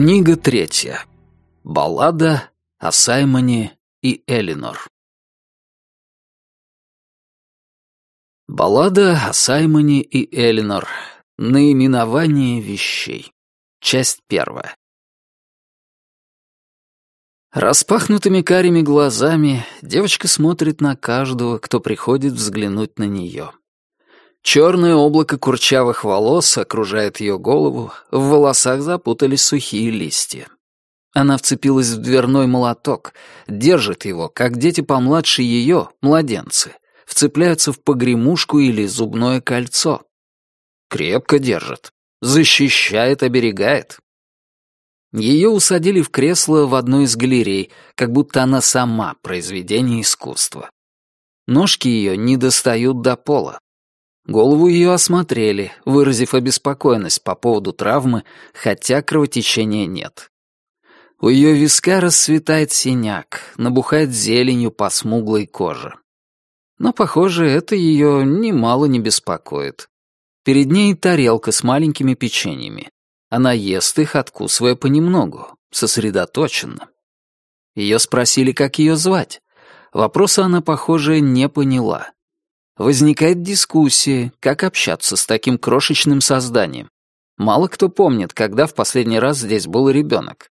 Книга третья. Баллада о Саймоне и Элинор. Баллада о Саймоне и Элинор. Наименование вещей. Часть первая. Распахнутыми карими глазами девочка смотрит на каждого, кто приходит взглянуть на нее. Черное облако курчавых волос окружает ее голову, в волосах запутались сухие листья. Она вцепилась в дверной молоток, держит его, как дети помладше ее, младенцы, вцепляются в погремушку или зубное кольцо. Крепко держит, защищает, оберегает. Ее усадили в кресло в одной из галерей, как будто она сама произведение искусства. Ножки ее не достают до пола. Голову ее осмотрели, выразив обеспокоенность по поводу травмы, хотя кровотечения нет. У ее виска расцветает синяк, набухает зеленью по смуглой коже. Но, похоже, это ее немало не беспокоит. Перед ней тарелка с маленькими печеньями. Она ест их, откусывая понемногу, сосредоточенно. Ее спросили, как ее звать. Вопроса она, похоже, не поняла. Возникает дискуссия, как общаться с таким крошечным созданием. Мало кто помнит, когда в последний раз здесь был ребенок.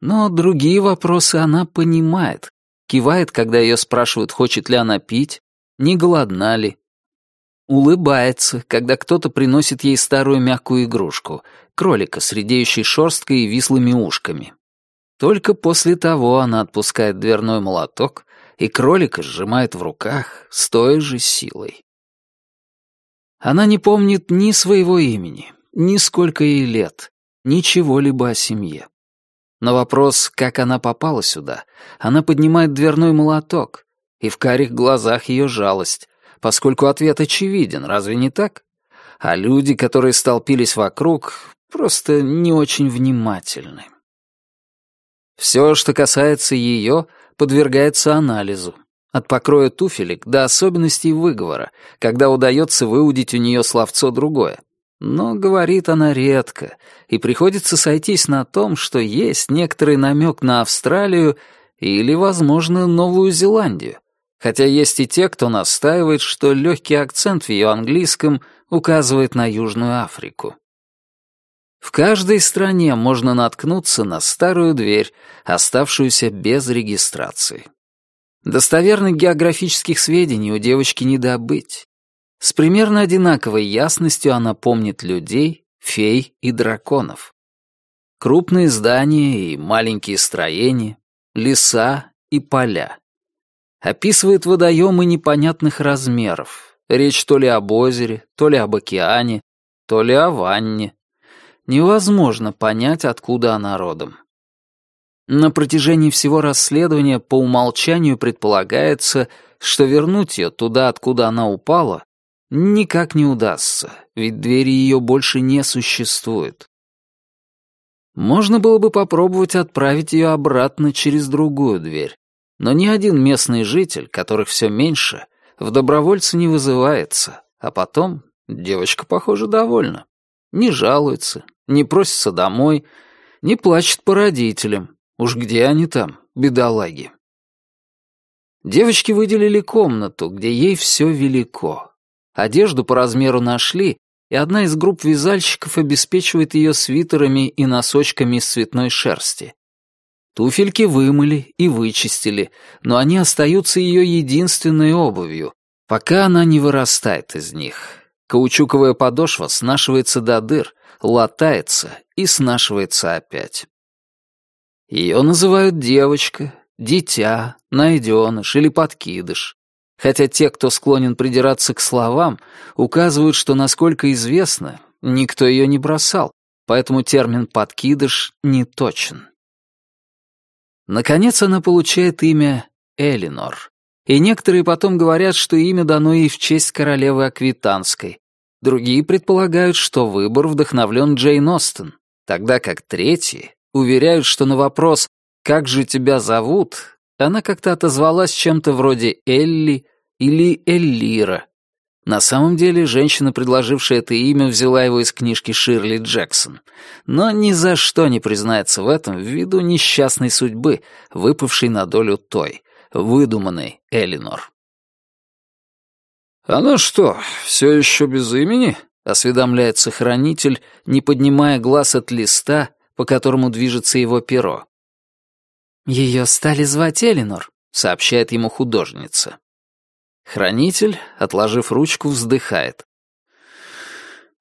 Но другие вопросы она понимает. Кивает, когда ее спрашивают, хочет ли она пить, не голодна ли. Улыбается, когда кто-то приносит ей старую мягкую игрушку, кролика с редеющей шерсткой и вислыми ушками. Только после того она отпускает дверной молоток и кролика сжимает в руках с той же силой. Она не помнит ни своего имени, ни сколько ей лет, ничего-либо о семье. На вопрос, как она попала сюда, она поднимает дверной молоток, и в карих глазах ее жалость, поскольку ответ очевиден, разве не так? А люди, которые столпились вокруг, просто не очень внимательны. Все, что касается ее, подвергается анализу. От покроя туфелек до особенностей выговора, когда удается выудить у нее словцо другое. Но говорит она редко, и приходится сойтись на том, что есть некоторый намек на Австралию или, возможно, Новую Зеландию. Хотя есть и те, кто настаивает, что легкий акцент в ее английском указывает на Южную Африку. В каждой стране можно наткнуться на старую дверь, оставшуюся без регистрации. Достоверных географических сведений у девочки не добыть. С примерно одинаковой ясностью она помнит людей, фей и драконов. Крупные здания и маленькие строения, леса и поля. Описывает водоемы непонятных размеров. Речь то ли об озере, то ли об океане, то ли о ванне невозможно понять, откуда она родом. На протяжении всего расследования по умолчанию предполагается, что вернуть ее туда, откуда она упала, никак не удастся, ведь двери ее больше не существует. Можно было бы попробовать отправить ее обратно через другую дверь, но ни один местный житель, которых все меньше, в добровольцы не вызывается, а потом девочка, похоже, довольна. Не жалуется, не просится домой, не плачет по родителям. Уж где они там, бедолаги? Девочке выделили комнату, где ей все велико. Одежду по размеру нашли, и одна из групп вязальщиков обеспечивает ее свитерами и носочками из цветной шерсти. Туфельки вымыли и вычистили, но они остаются ее единственной обувью, пока она не вырастает из них. Каучуковая подошва снашивается до дыр, латается и снашивается опять. Ее называют девочка, дитя, найденыш или подкидыш. Хотя те, кто склонен придираться к словам, указывают, что, насколько известно, никто ее не бросал, поэтому термин «подкидыш» не точен. Наконец она получает имя Элинор, и некоторые потом говорят, что имя дано ей в честь королевы Аквитанской, Другие предполагают, что выбор вдохновлен Джейн Остен, тогда как третьи уверяют, что на вопрос «Как же тебя зовут?» она как-то отозвалась чем-то вроде Элли или Эллира. На самом деле, женщина, предложившая это имя, взяла его из книжки Ширли Джексон, но ни за что не признается в этом ввиду несчастной судьбы, выпавшей на долю той, выдуманной Элинор. «Она что, все еще без имени?» — осведомляется хранитель, не поднимая глаз от листа, по которому движется его перо. «Ее стали звать Элинор», — сообщает ему художница. Хранитель, отложив ручку, вздыхает.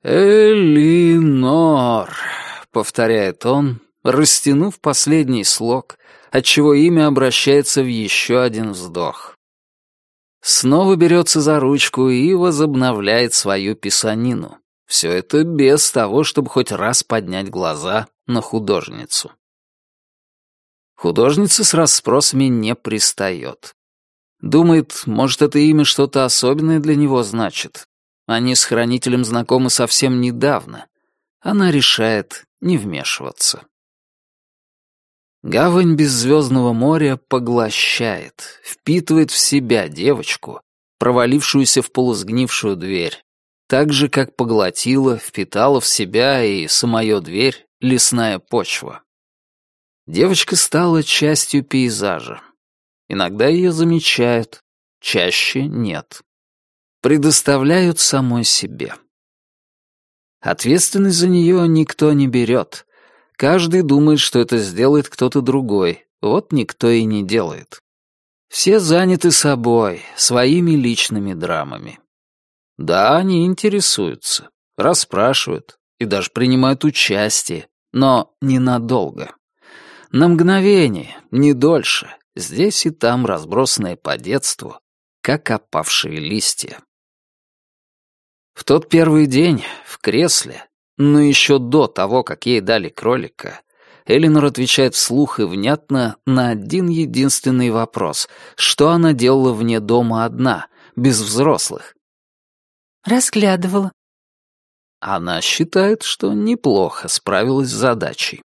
«Элинор», — повторяет он, растянув последний слог, отчего имя обращается в еще один вздох. Снова берется за ручку и возобновляет свою писанину. Все это без того, чтобы хоть раз поднять глаза на художницу. Художница с расспросами не пристает. Думает, может, это имя что-то особенное для него значит. Они с хранителем знакомы совсем недавно. Она решает не вмешиваться. Гавань беззвездного моря поглощает, впитывает в себя девочку, провалившуюся в полусгнившую дверь, так же, как поглотила, впитала в себя и самую дверь лесная почва. Девочка стала частью пейзажа, Иногда ее замечают, чаще нет. Предоставляют самой себе. Ответственность за нее никто не берет. Каждый думает, что это сделает кто-то другой. Вот никто и не делает. Все заняты собой, своими личными драмами. Да, они интересуются, расспрашивают и даже принимают участие, но ненадолго. На мгновение, не дольше, здесь и там разбросанные по детству, как опавшие листья. В тот первый день в кресле, но еще до того, как ей дали кролика, Элинор отвечает вслух и внятно на один единственный вопрос, что она делала вне дома одна, без взрослых. «Разглядывала». Она считает, что неплохо справилась с задачей.